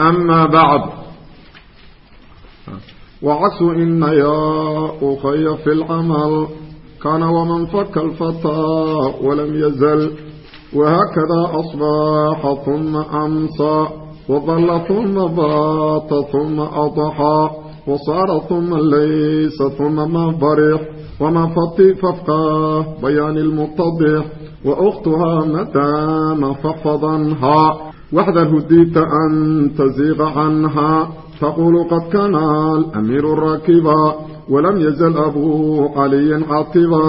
أما بعد وعكس إن يا أخي في العمل كان ومن فك الفتى ولم يزل وهكذا أصبح ثم أمسى وظل ثم بات ثم أضحى وصار ثم ليس ثم ما برح وما فطي ففقاه بيان المتضح وأختها مدام فاحفظنها waxdahu diidta an tasiiqa canhaa taquulu qad kana alamiiru raakiba walam yazal abuu caliyin catiba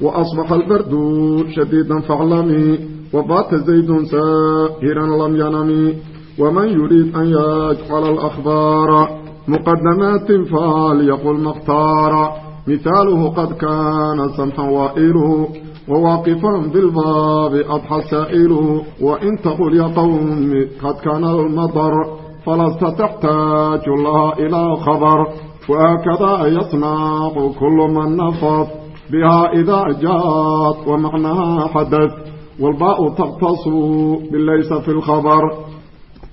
waasbaxa albardu shadiidan faclamii wabaata zaydun saa'iran lam yanami waman yuriid an yajcala alakhbaara muqadamaatin falyaqul makhtaara mihaaluhu qad kaana samxan waa'ilu وواقفا بالباب أضحى سائله وإن تقول يا قوم قد كان المطر فلست تحتاج الله إلى خبر وهكذا يصنع كل من نفض بها إذا جاءت ومعناها حدث والباء تقتص بالليس في الخبر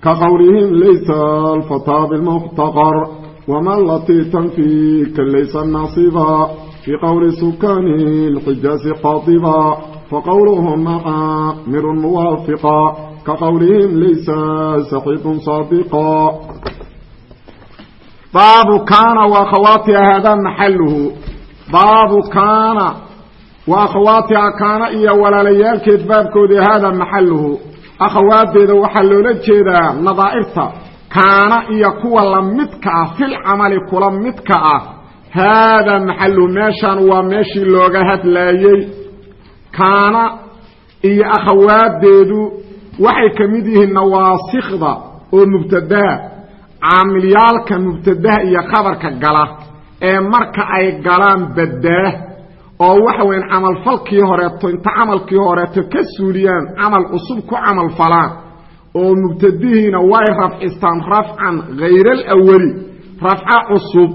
كقولهم ليس الفتى بالمفتقر وما التي تنفيك ليس النصيبا في قول سكان الحجاز قاطبا فقولهم معامر موافقا كقولهم ليس سحيق صادقا باب كان وأخواتها هذا محله باب كان وأخواتها كان إيا ولاليال كذباب كودي هذا محله أخواتي ذو حلولة جيدا نظائرتا كان إيا كوا لمدك في العمل كلا مدك haadaa maxalu meeshaan waa meeshii looga hadlaayey kaana iyo akhawaadeedu waxay ka mid yihiin nawaasikda oo mubtadaha caamilyaalka mubtadaha iyo khabarka gala ee marka ay galaan baddaa oo waxa weyan camalfalkii horeeto inta camalkii horeeto ka suuliyaan camal cusub ku camal falaan oo mubtadihiina way rafcistaan rafcan hayra alawali rafco cusub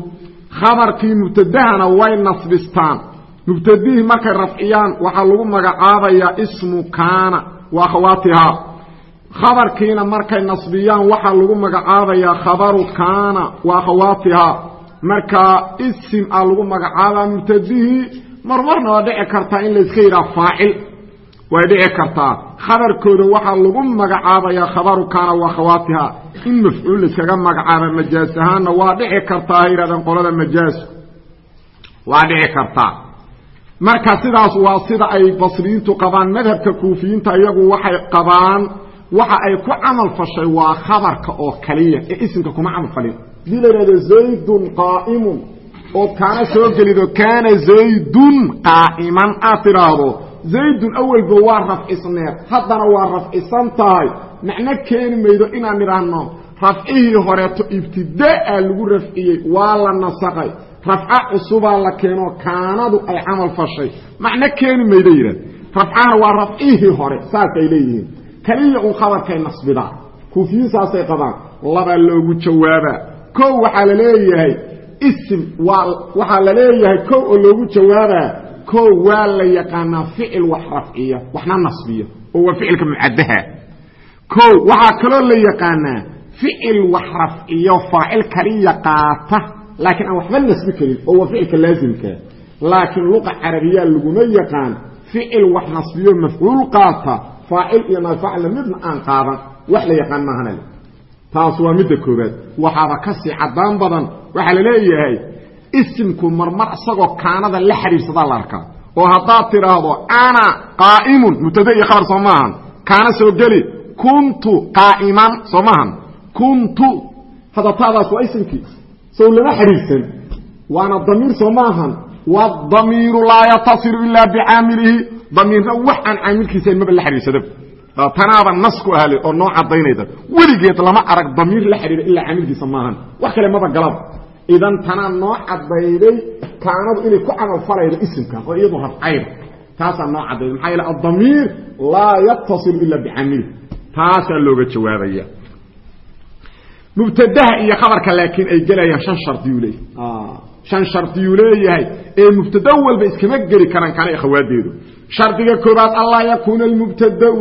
khabarkii mubtadahana way nasbistaan. Mubtadihii markay rafciyaan waxaa lagu magacaabayaa ismu kaana wa akhawaatihaa khabarkiina markay nasbiyaan waxaa lagu magacaabayaa khabaru kaana wa akhawaatihaa markaa isim a lagu magacaabaa mubtadihii marmarna waa dhici kartaa in layska yidhaha faacil. Way dhici kartaa. Khabarkooda waxaa lagu magacaabayaa khabaru kaana wa akhawaatihaa in mafcuul layskaga magacaaba majaas ahaanna waa dhici kartaa ha yidhahdeen qolada majaasku waa dhici kartaa. Marka sidaas waa sida ay basriyiintu qabaan madhabka kuufiyiinta iyagu waxay qabaan waxa ay ku camal fashay waa khabarka oo kaliya ee isimka kuma camal falin. Hadii la yidhahdo zaydun qaa'imun ood kaana soo gelido kaana zaydun qaa'iman aad tidhaahdo zaydun awalba waa rafcisneed haddana waa rafcisan tahay macno keeni maydo inaan idhaahno rafcihii horeeto ibtidaa lagu rafciyey waa la nasaqay. Rafco cusubaa la keeno kaanadu ay camal fashay. Macno keeni maydo yidhahd rafcahana waa rafcihii hore saasay leeyihiin. Kaliya un khabarkay nasbidaan kuufiyiin saasay qabaan labaa loogu jawaabaa. Kow waxaa la leeyahay isim waa waxaa la leeyahay kow oo loogu jawaabaa. Kow waa la yaqaanaa ficil wax rafciya waxna nasbiya oo waa ficilka mucadaha kow waxaa kaloo la yaqaanaa ficil wax rafciyo faacil kaliya qaata laakiin aan waxba nasbi karin oo waa ficilka laasimkaa laakiin luqa carabiyaa laguma yaqaan ficil wax nasbiyo mafcuul qaata. Faacil iyo naafacla midna aan qaadan. Wax la yaqaan maahana taas waa midda koobaad waxaaba ka sii caddaan badan. Waxaa la leeyahay isimku marmar isagoo kaanada la xidhiirsadaa la arkaa. Oo haddaad tidhaahdo ana qaa'imun. Mubtada iyo khabar soo maahan. Kaana soo geli kuntu qaa'iman soo maahan kuntu hadda taadaas waa isimkii. Sow lama xidhiirsan waana damiir soo maahan waadamiiru laa yatasilu ilaa bicaamilihi. Damiirna wax aan caamilkiisayn maba la xidhiirsada tanaaba nas ku oo noo cadaynayda weligeed lama arag damiir la xidhiira ilaa camilkiisa maahan wax kale maba galaba idan tanaa noo cadayday kaanadu inay ku camalfalaydo isimkan oo iyadu rafcayda. Taasaa noo cadayday maxaa yeele adamiir laa yatasilu ila bicamili taasaa looga jawaabaya. Mubtadaha iyo khabarka laakiin ay gelayaan shan shardiyuu leeyahay. Shan shardiyuu leeyahay ee mubtada walba iskama geli karaan kana akhawaadeedu shardiga koobaad allaa yakuuna almubtadau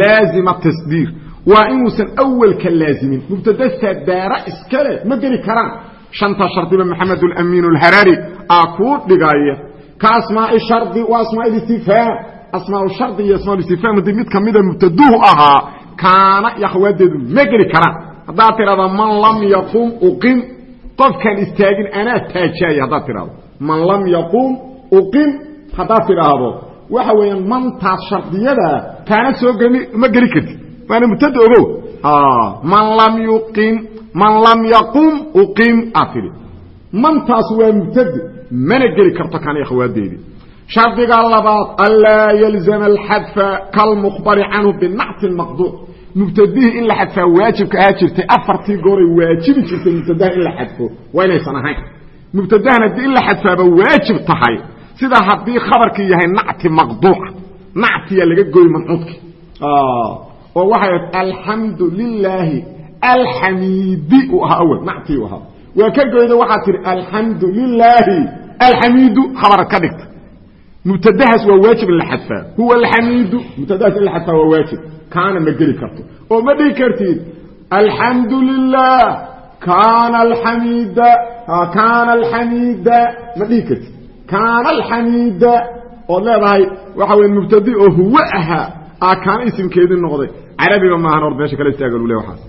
laazima tasdiir waa inuusan awalka laazimin. Mubtada sadaara iskale ma geli karaan. Shanta shardiba maxamed alamiin alharari aa kuu dhigaya ka asmaai shardi wa asmaa istifhaam asmaa shardi iyo asmaa istifhaam haddii mid kamida mubtaduhu ahaa kaana iyo akhawaadeedu ma geli karaan. Man lam yaqum uqim. Qofkaan istaagin anaa taajaaya haddaad tidhahdo. Man lam yaqum uqim. Haddaad tidhaahdo waxa weeyaan mantaas shardiyadaa kaana soo geli ma geli kartid. Waana mubtada ogow. Man lam yuqim man lam yaqum uqim aad tidhi. Mantaas waa mubtade mana karto kaana akhawaadeedii shardiga labaad anlaa yalzama alxadfa kalmukhbari canhu binacti maqduuc mubtadihii in la xadfaa waajibka ahaa jirtay afartii gooray waajibi jirtay mubtadaha in la xadfo waa inaysan ahayn. Mubtadahan haddii in la xadfaaba waajib tahay sida haddii khabarkii yahay nacti maqduuca nactiya laga goy mancuudki. Oo waxay alxamdu lilaahi alxamiidi u ahaa awel nactii u ahaa. Waa ka goyda waxaad tihi alxamdu lilaahi alxamiidu khabarad ka dhigta mubtadahaas waa waajib in la xadfaa. Huwa alxamiidu mubtadahaas in la xadfaa waa waajib. Kaana ma geli karto. Oo ma dhigi kartid alxamdu lilah kaana alxamida kaana alxamida ma dhigi kartid. Kaana alxamida ood leedahay waxa weya mubtadi oo huwa ahaa aa kaana isimkeedii noqday. Carabiga maahan or meesha kala istaaga lu le waxaas.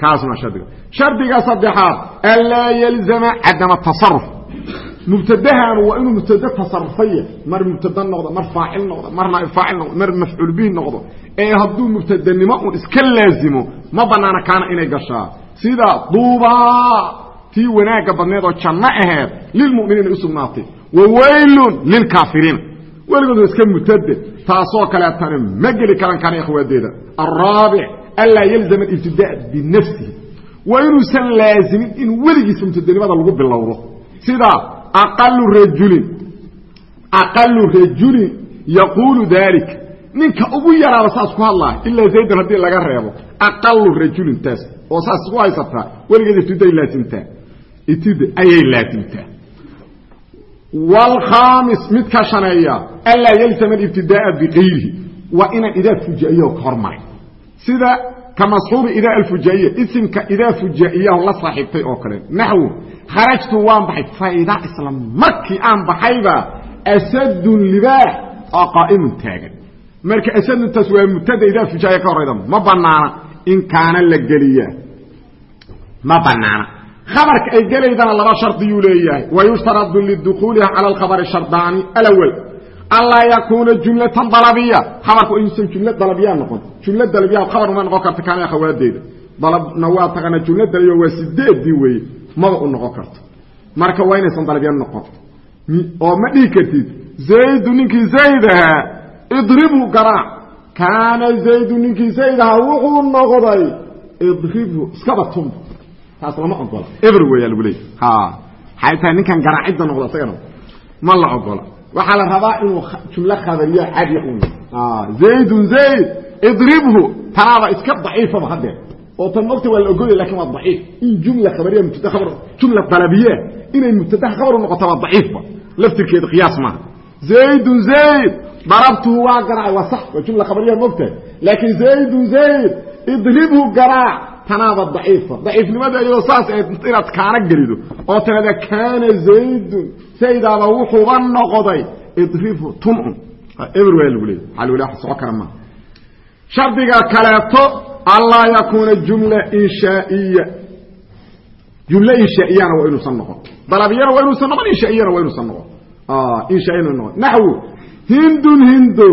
Kaasna shardiga. Shardiga saddexaad anlaa yalzama cadama tasaruf mubtadahan waa inuu mubtada tasarufaya mar mubtada noqdo mar faacil noqdo mar naaib faacil noqdo mar mafcuul bihi noqdo. Ee hadduu mubtadanimo un iska laazimo ma banaana kaana inay gashaa. Sida duubaa tii wanaagga badneed oo janno aheed lilmuminiina u sugnaatay. Wa waylun lilkaafiriina weligood waa iska mubtade taasoo kaleetana ma geli karaan kaana akhwaadeeda araabic anlaa yalzama ibtidaa binafsihi. Waa inuusan laazimin in weligiisa mubtadanimada lagu bilowdo. Sida aqalu rajulin aqalu rajulin yaquulu dalik ninka ugu yaraaba saas ku hadlaayo ilaa zaydan haddii laga reebo aqalu rajulin taas oo saas isku haysataa weligeed ibtiday laasimtaa ibtida ayay laasimtaa wlkhaamis mid ka shaneeya anlaa yalzama alibtidaaa bikayrihi waa inaan idaa fujaiya ka hormaray sida ka masxuubi idaa alfujaiya isimka idaa fujaiyahu la saaxiibtay oo kale. Naxwu kharajtu waan baxay fayda isla markii aan baxayba asadun libaax oo qaa'imun taagan. Marka asaduntaas waa mubtada idaa fujaaya ka horayda ma banaana in kaana la geliyaa. Ma banaana khabarka ay gelaydana laba shardiyuu leeyahay. Wayushtaradu lidukuuliha cala alkhabari shardaani alawal anlaa yakuuna jumlatan dalabiya. Khabarka inuusan jumla dalabiyaa noqon. Jumla dalabiya khabar uma noqon karta kaana akhawaadeeda dalabna waa taqaana jumla dalabiya waa sideedii weeye. Maba u noqon karto. Marka waa inaysan dalabya noqon. Oo ma dhihi kartid zaydu ninkii zayd ahaa idribhu garaac kaana zaydu ninkii zayd ahaa wuxuu noqday idribhu iskaba tum taas lama ogola everyway lagu leeyay ha waxay tahay ninkan garaacidda noqdo isagana ma la ogola waxaa la rabaa inuu jumlo khabariya cadiya u zaydun zayd idribhu. Tanaaba iska daciifaba hadeer oo tan mogta waa la ogolya laakiin waa daciif. In jumla khabariya mubtada khabar jumla dalabiye inay mubtadaha khabar u noqoto waa daciifba. Laftirkeeda qiyaas maaha. Zaydun zayd darabtuhu waa garaacay waa sax waa jumla khabariya mogtahay laakiin zaydun zayd idribhu garaac tanaaba daciifa. Daciifnimada iyadoo saas inaad kaana gelido oo tanada kaana zaydun saydaaba wuxuuba noqday idribhu tumcun everywhere lagu leeyay waxaa lagu leeya wax soco kara maaha shardiga kaleeto anlaa yakuuna jumla inshaaiya jumle inshaa'iyana waa inuusan noqon. Dalabiyana waa inuusan noqon inshaa'iyana waa inuusan noqon. Inshaa'iyana noqon. Naxwu hindun hindo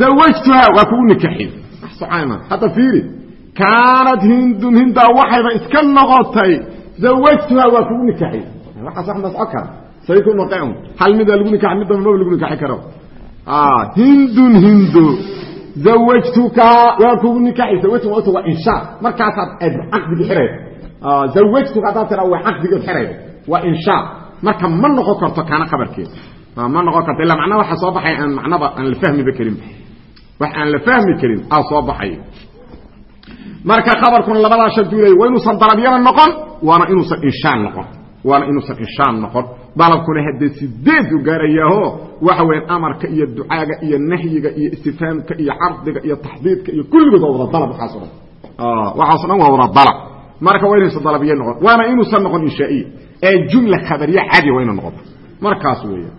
zawajtuha waa kugu nikaxin. Wax socayma hadda fiiri kaanad hindun hindaa waxayba iska noqotay zawajtuha waa kugu ku noqeen hal midaa lagu nikaxi mid damba maba lagu nikaxi karo hindun hindo zawajtuka waa kugu nikaxay zawajtu waa waa inshaa markaasaad caqdigi xirayda zawajtuka haddaad tiraa waa caqdigeed xirayda waa inshaa marka ma noqon karto kaana qabarkeeda ma noqon karto illa macnaha waxa soo baxay aan macnaba aan la fahmiba karin wax aan la fahmi karin aa soo baxay marka khabarkuna labadaa shaduulay waa inuusan dalabyana noqon waana inuusan inshaan noqon waana inuusan inshaan noqon. Dalabkuna haddee sideed u gaarayaaho waxa weyan amarka iyo ducaaga iyo nahyiga iyo istifaamka iyo cardiga iyo taxdiidka iyo kulligood waa wada dalab waxaaso dhan waxaaso dhan waa wada dalab. Marka waa inuusan dalabye noqon waana inuusan noqon inshaa'iya ee jumla khabariya cadi waa ina noqoto markaas weeya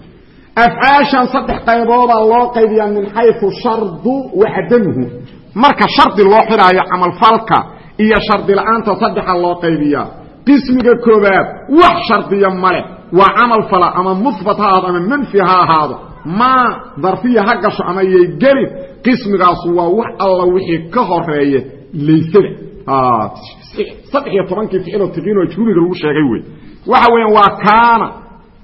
afcaashan saddex qayboodaa loo qaybiyaa min xayu shardu wa cadamuhu marka shardi loo xidhaayo camalfalka iyo shardi la'aanta saddexa loo qaybiyaa. Qismiga koobaad wax shardiya male waa camal fala ama muhbat ha ahaado ama manfi ha ahaado. Maa darfiya ha gasho ama yay gelin qismigaasu waa wax alla wixii ka horreeya laysada saddex iyo tobankii ficiloo tiqiinoo juuliga lagu sheegay wey. Waxa weeyaan waa kaana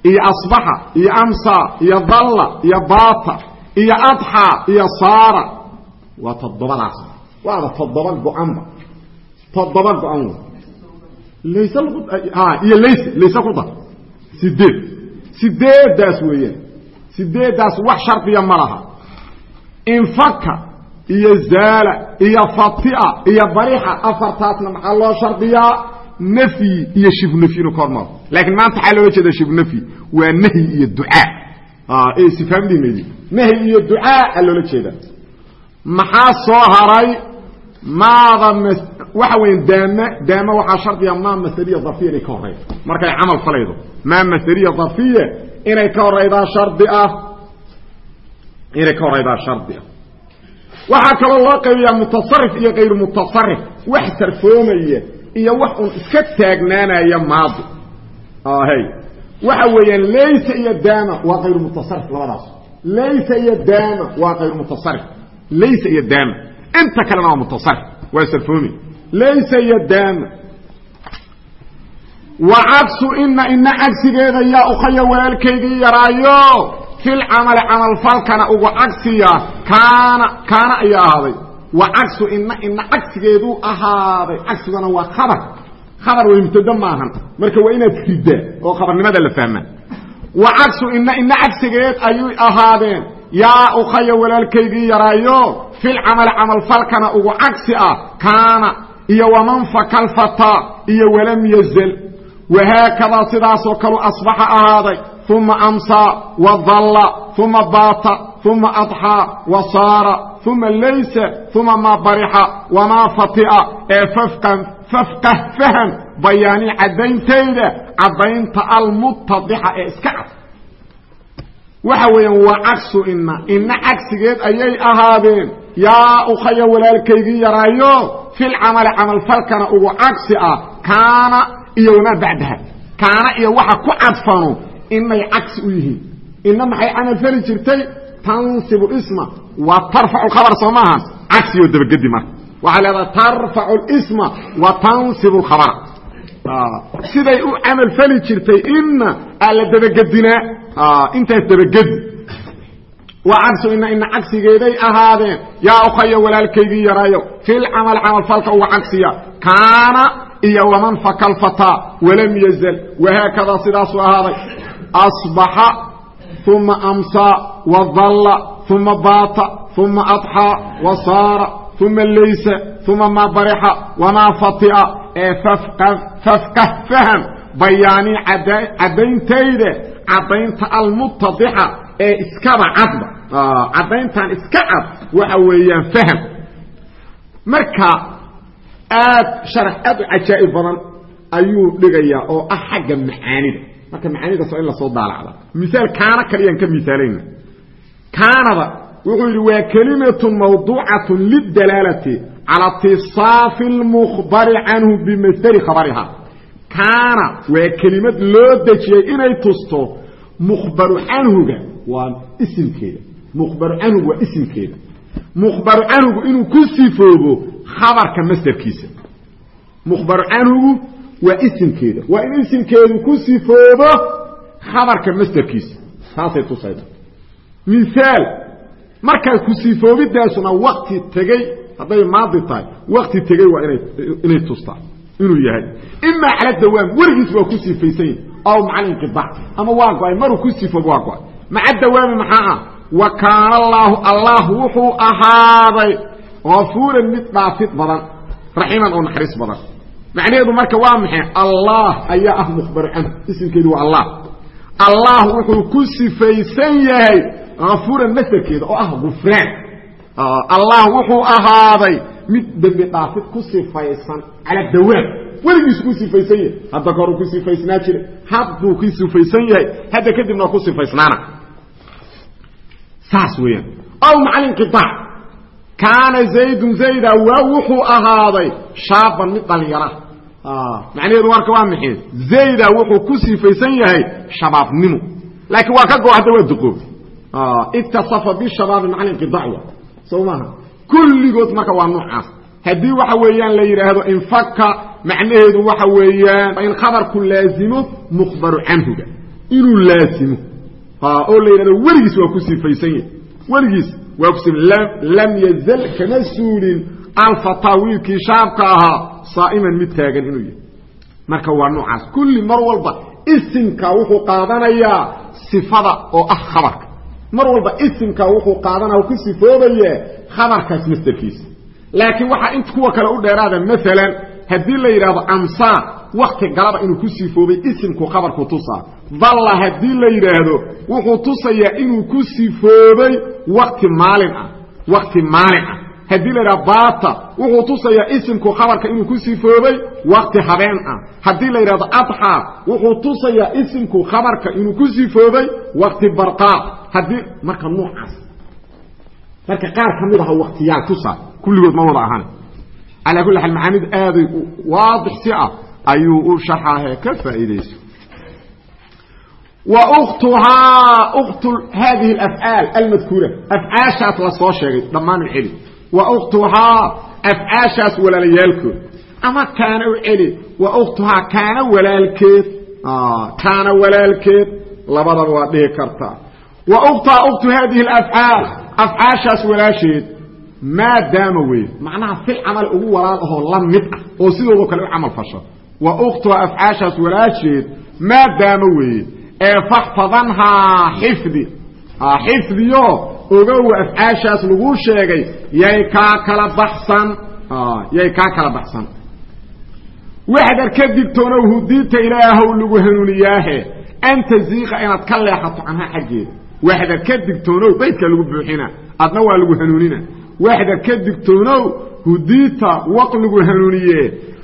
iyo asbaxa iyo amsa iyo dalla iyo baata iyo adxa iyo saara waa toddobadaas waada toddoba go-anba toddoba go-an lays iyo lays layse ku dar. Sideed sideeddaas weeyaan. Sideeddaas wax shardiya ma laha. Infaka iyo zaala iyo fatia iyo barixa afartaasna maxaa loo shardiyaa nafyi iyo shibnafyi inu ka hormaro laakiin maanta waxaa looga jeeda shibnafyi waa nahyi iyo ducaa. Ee sifaamdhimeedi nahyi iyo ducaa a loola jeedaa maxaa soo haray? Maada waxa weya daama daama waxaa shardiga maa masaliya darfiya inay ka horaydo markay camal falaydo. Maa masaliya darfiya inay ka horaydaa shardi ah. Inay ka horaydaa shardi ah. Waxaa kaloo loo qaybiyaa mutasarif iyo kayru mutasarif wax sarfoomaya iyo wax un iska taagnaanaya maadi hy waxa weeyaan laysa iyo daama waa kayru mutasarif labadaas. Laysa iyo daama waa kayru mutasarif laysa iyo daama inta kalena waa mutasarif waa sarfoomi laysa iyo daama wa cagsu ina ina cagsigeeda yaa ukhaya walaalkaygii yaraayo filcamali camalfalkana ugu cagsiya kaana kaana ayaa ahaaday wa cagsu ina ina cagsigeeduu ahaaday cagsiguna waa khabar khabar way mubtado maahan marka waa inaad ridaa oo khabarnimada la fahmaa wa cagsu ina ina cagsigeed ayuy ahaadeen yaa ukhaya walaalkaygii yaraayo filcamali camalfalkana ugu cagsi ah kaana iyo waman fakalfata iyo walam yazal. Wahaakadaa sidaasoo kalu asbaxa ahaaday uma amsaa wadalla uma baata uma adxaa wa saara uma laysa uma maa barixa wamaa fatia. Ee fafqah faham bayaani caddayntayda caddaynta almutadixa ee iska cad waxa weeyaan waa cagsu ina ina cagsigeed ayay ahaadeen. Yaa ukhaya walaalkaygii yaraayo filcamali camalfalkana ugu cagsi ah kaana iyo wamaa kaana iyo waxa ku cadfano inay cagsi u yihiin. Ina maxay camal fali jirtay? Tansibu isma. Wa tarfacu khabar soo maaha. Cagsigoo dabagedi marka waxaa leedaha tarfacu lisma wa tansibu lkhabara siday u camal fali jirtay ina aa la dabagedinaa intaas dabagedi wa cagsu ina cagsigeeday ahaadeen. Yaa ukhaya walaalkaygii yaraayo. Filcamal camalfalka uga cagsiya. Kaana iyo waman fakalfataa walam yazal. Wahaakadaa sidaasuu ahaaday. Asbaxa uma amsaa wadalla uma baata uma adxaa wa saara uma laysa uma maa barixa wamaa fatia. Ee fafqah faham bayaanii caddayntayda caddaynta almutadixa ee iskaba cadba caddayntan iska cad waxa weeyaan faham. Marka aad sharax aad u cajaa'ib badan ayuu dhigayaa oo ah xagga macaanida. Marka macaanidaas waa in la soo daalacda. Misaal kaana kaliyaan ka misaalayna kaanada wuxuu yidhi waa kelimatun mawduucatun lidalaalati cala itisaafi lmukhbari canhu bimasdari khabariha kaana waa kelimad loo dejiyey inay tusto mukhbaru canhuga waa isimkeeda. Mukhbaru canhuga waa isimkeeda. Mukhbaru canhugu inuu ku sifoobo khabarka masderkiisa mukhbaru canhugu waa isimkeeda. Waa in isimkeedu ku sifoobo khabarka masderkiisa taasay tusayda miaal markaa ku sifoobidaasuna wakti tegey hadday maadi tahay wakti tegey waa ina inay tustaa inuu yahay. Imaa cala dawaam weligiis waa ku sifaysan yahi aw maca inqiaac ama waa go'ay maruu ku sifoob waa go'ay. Maca dawaami maxaa ah? Wa kaana allaahu allah wuxuu ahaaday afuuran mid dhaafid badan raxiiman oo naxariis badan. Macnaheedu marka waa maxay? Allah ayaa ah mukhbaru canhu isimkeedu waa allah allah wuxuu ku sifaysan yahay afuuran masarkeeda oo ah gufraan. Allah wuxuu ahaaday mid dembi dhaafid ku sifaysan cala dawaam weligiis ku sifaysan yahay. Hadda koruu ku sifaysnaa jira. Hadduu ku sifaysan yahay hadda kadibna ku sifaysnaana saas weeyaan. Aw maca inqiaac kaana zaydun zayda waa wuxuu ahaaday shaaban mid dhalinyara macnaheedu marka waa maxay? Zayda wuxuu ku sifaysan yahay shabaabnimo. Laakiin waa ka go hadda waa duqoob itasafa bishabaabi maca inqiaac wa soo maaha kulligood marka waa noocaas. Haddii waxa weeyaan la yidhaahdo infaka macnaheedu waxa weeyaan in khabarku mukhbaru canhuga. Inuu laazimo. Oo la yidhahdo weligiis waa ku sifaysan yahay. Weligiis waa ku lam yazal kama suulin. Alfataa wiilkii shaabka ahaa saa'iman mid taagan inuu yahay. Marka waa noocaas. Kulli mar walba isimka wuxuu qaadanayaa sifada oo ah khabarka mar walba isimka wuxuu qaadanaya o ku sifoobayaa khabarkaas masderkiisa. Laakiin waxaa int kuwa kale u dheeraada maalan haddii la yidhahdo amsaa wakti galaba inuu ku sifoobay isimku khabarku tusaa. Dalla haddii la yidhaahdo wuxuu tusayaa inuu ku sifoobay wakti maalin ah wakti maalin ah. Haddii la yidhahdo baata wuxuu tusayaa isimku khabarka inuu ku sifoobay wakti habeen ah. Haddii la yidhahdo adxaa wuxuu tusayaa isimku khabarka inuu ku sifoobay wakti barqaa haddii marka noocaas marka qaar ka mid aha waktiyaal tusaa kulligood ma wada ahan calaa kulli xaal macaanid aaday waadix si ah ayuu u sharxahe ka faa'iidayso wa uktuhaa uktu haadihi alafcaal almadkuura. Afcaashaas la soo sheegay dhammaan u celi. Wa uktuhaa afcaashaas walaalayaalkood ama kaana u celi wa uktuhaa kaana walaalkeed. Kaana walaalkeed labadaba waa dhihi kartaa wa uktuhaa uktu haadihi alafcaal afcaashaas walaasheed. Maadaama wey macnaha fil camal ugu walaal ahoo la mid ah oo sidoodoo kale u camal fasho. Wa uktuha afcaashaas walaasheed maadaama weeye ee faxfadanhaa xifdi. Xifdiyo ogowa afcaashaas laguu sheegay yay kaa kala baxsan. Yay kaa kala baxsan. Waxdar ka digtoonow hudiinta ilaahow lagu hanuuniyaahe. An ka leexato canhaa xaggeeda waxdar ka digtoonow baydkaa lagu buuxina adna waa lagu hanuunina. Waxda ka digtoonow hudiita waq lagu hanuuniye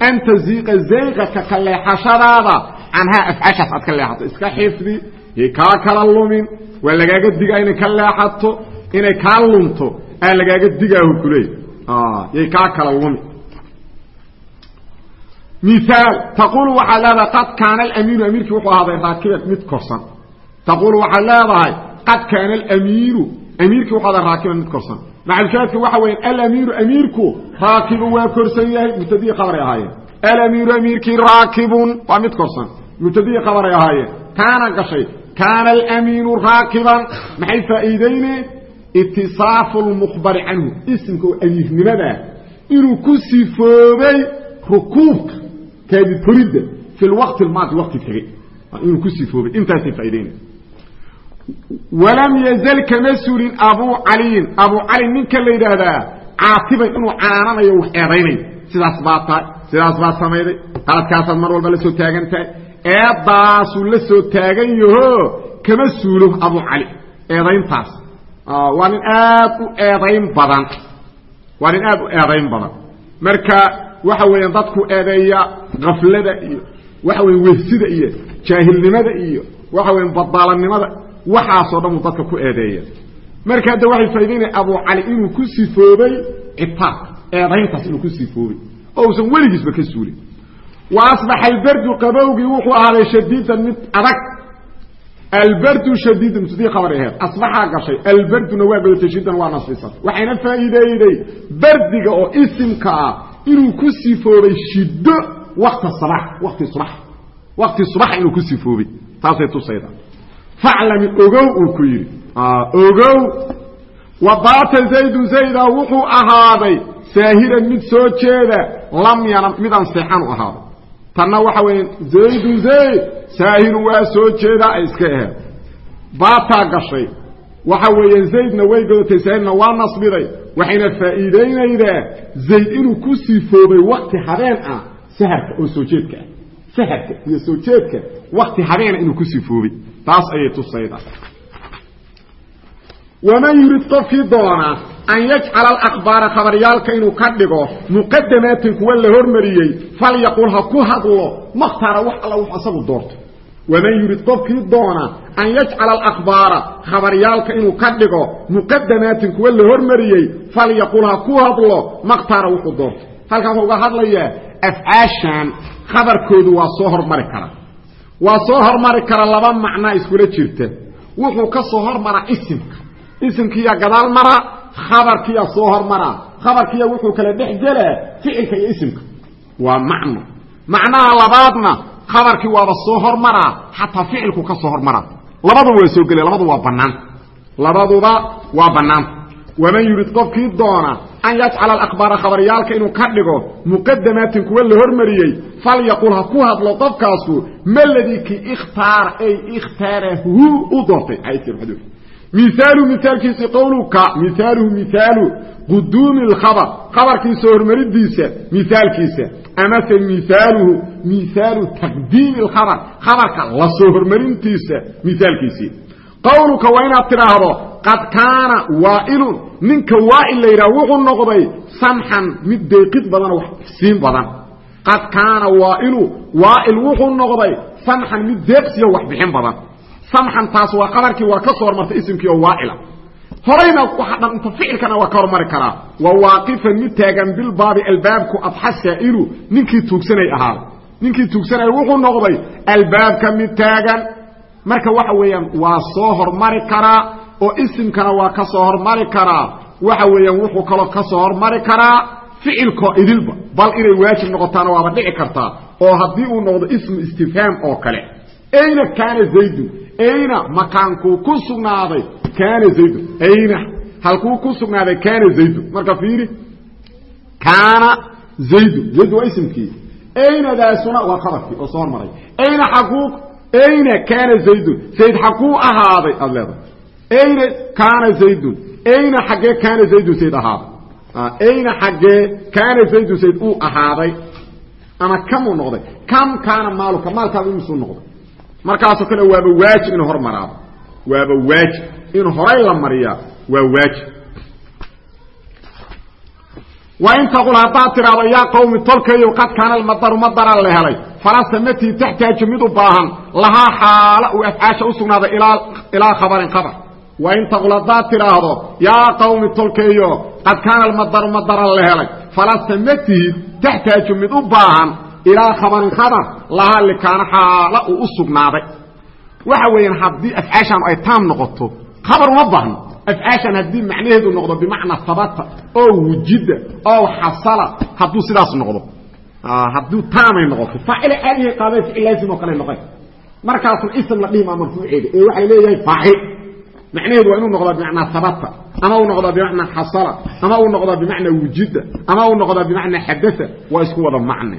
an taziiqa zayqaka ka leexashadaada canhaa afcaashaas aad ka leexato iska xifdi yay kaa kala lumin waa lagaaga digaa inay ka leexato inay kaa lunto aa lagaaga digaahu kuley. Yay kaa kala lumi miaal taquulu waxaad leedahay qad kaana alamiinu amiirkii wuxuu ahaaday raakiban mid korsan. Taquulu waxaad leedahay qad kaana alamiinu amiirkii wuxuu ahaaday raakiban mid korsan. Maxalshaadka waxa weya alamiiru amiirku raakibun waa korsan yahay mubtadii khabaray ahaayeen. Alamiiru amiirkii raakibun waa mid korsan mubtadii khabaray ahaayeen. Kaana gashay kaana alamiinu raakiban maxay faa'iideyne itisaafu lmukhbari canhu isimka oo amiirnimadaa inuu ku sifoobay rukuubka kaadid koridda fi lwaqti lmaadi waqti tegey inuu ku sifoobay intaasay faaideyne walam yazal kama sulin abuu caliyin abuu cali ninka la yidhaahdaa caatiban inuu canaananayo wax eedaynayo sidaas baa tahay sidaas baad samayday. Qaladkaasaad mar walba la soo taagan tahay. Eedaasuu la soo taagan yaho kama suulo abuu cali eedayntaas. Waa nin aad u eedayn badan. Waa nin aad u eedayn badan. Marka waxa weeyaan dadku eedeeya kaflada iyo waxa weya wehsida iyo jaahilnimada iyo waxa weya badaalanimada waxaasoo dhan uu dadka ku eedeeya marka hadda waxay faa'idaynaya abu cali inuu ku sifoobay citaabka eedayntaas inuu ku sifoobay oo uusan weligiisba ka suulin. Wa asbaxa albardu qabowgii wuxuu ahaaday shadiidan mid adag. Albardu shadiidan mutadii khabar aheed asbaxaa gashay albarduna waa godatay shidan waa nasbisatay waxayna faa'iideyday bardiga oo isimka ah inuu ku sifoobay shiddo wakti sabax wakti subax wakti subaxa inuu ku sifoobay. Taasay tusayda faclami ogow uu ku yidhi ogow wa baata zaydun zayda wuxuu ahaaday saahiran mid soo jeeda lam yanam midaan seexan u ahaaday tanna waxa weya zaydun zayd saahirun waa soo jeedaa ay iska aheed baataa gashay waxa weeye zaydna way godatay saahirna waa nasbiday waxayna faa'iidaynaydaa zayd inuu ku sifoobay wakti habeen ah saharka oo soo jeedka ah saharka iyo soo jeedka wakti habeena inuu ku sifoobay taas ayay tusaydaa waman yurid qofkii doonaa an yajcala alakbaara khabaryaalka inuu ka dhigo muqadamaatin kuwa la hormariyey falyaqul ha ku hadlo. Makhtaara wax alla wux asagu doorto waman yurid qofkii doona an yajcala alakbaara khabaryaalka inuu ka dhigo muqadamaatin kuwa la hormariyey falyaqul ha ku hadlo. Makhtaara wuxuu doorto halkan wuxuu uga hadlayaa afcaashan khabarkoodu waa soo hormari kara waa soo hormari kara laba macnaa iskula jirta. Wuxuu ka soo hormaraa isimka. Isimkiiya gadaal mara khabarkiiya soo hormaraa. Khabarkiiya wuxuu kala dhex gelaa ficilka iyo isimka. Waa macno. Macnaha labaadna khabarkii waaba soo hormaraa xataa ficilku ka soo hormaraa. Labaduba waa soo gelaya labaduba waa banaanta labaduba waa banaanta waman yurid qofkii doona an yajcala alakbaara khabaryaalka inuu ka dhigo muqadamaatin kuwa la hormariyey falyaqul ha ku hadlo qofkaasu maladii ki ikhtaara ay ikhtaarahu u doortay miaalu miaalkiisi qowluka miaaluhu miaalu quduumi lkhabar khabarkii soo hormaridiisa miaalkiisa amase miaaluhu miaalu taqdiimi lkhabar khabarka la soo hormarintiisa miaalkiisii qowluka waa inaad tidhaahdo qad kaana waailun. Ninka waail la yidhaha wuxuu noqday samxan mid deeqid badan wax siin badan. Qad kaana waailu waail wuxuu noqday samxan mid deeqsiyo wax bixin badan. Samxan taas waa qabarkii waa ka soo hormartay isimkii oo waaila. Horayna waxa dhan ficilkana waa ka hormari karaa. Wa waaqifan mid taagan bilbaabi albaabku adxa saa'ilu. Ninkii tuugsanay ahaaday ninkii tuugsanaya wuxuu noqday albaabka mid taagan marka waxa weeyaan waa soo hormari karaa oo isimkana waa ka soo hormari karaa waxa weeyaan wuxuu kaloo ka soo hormari karaa ficilkoo idilba. Bal inay waajib noqotaana waaba dhici kartaa oo haddii uu noqdo ismu istifhaam oo kale. Ayna kaana zaydun ayna makaankuu ku sugnaaday kaana zaydun ayna halkuu ku sugnaaday kaana zaydun marka fiiri kaana zaydun zaydun waa isimkii. Aynadaasuna waa khabarkii oo soo hormaray. Ayna xakuu ayna kaana zaydun. Zayd xakuu ahaaday. Aada leedahay. Ayna kaana zaydun. Ayna xaggee kaana zaydun zayd ahaaday. Ayna xaggee kaana zaydun zayd uu ahaaday. Ama kamuu noqday? Kam kaana maaluka? Maalkaada imisuu noqday. Markaasoo kale waaba waajib in hormaraado waaba waajib. In horay la mariyaa waa waajib wain taqul haddaad tidhaahdo yaa qawmi tolkayow qad kaana almadaru madaraa la helay. Falasta matii taxtaaju mid u baahan lahaa xaala uu afcaasha u sugnaaday ilaa khabarin khabar. Wain taqul haddaad tidhaahdo yaa qawmi tolkayo qad kaana almadaru madaran la helay. Falasta matihid taxtaaju mid u baahan ilaa khabarin khabar lahaa likaana xaala uu u sugnaaday. Waxa weeyaan haddii afcaashaan ay taam noqoto khabar uma baahno afcaashan haddii macnaheedu noqdo bimacnaa habata oo wujida oo xasala hadduu sidaas noqdo. Hadduu taamay noqoto. Faacila caadihay qaadeen ficil laazim oo kale noqon markaasna ism la dhihi maa marfuuceeda ee waxay leeyahay faacil. Macnaheedu waa inuu noqdaa bimacnaa habata ama uu noqdaa bimacnaa xasala ama uu noqdaa bimacnaa wujida ama uu noqdaa bimacnaa xadaa waa isku wada macne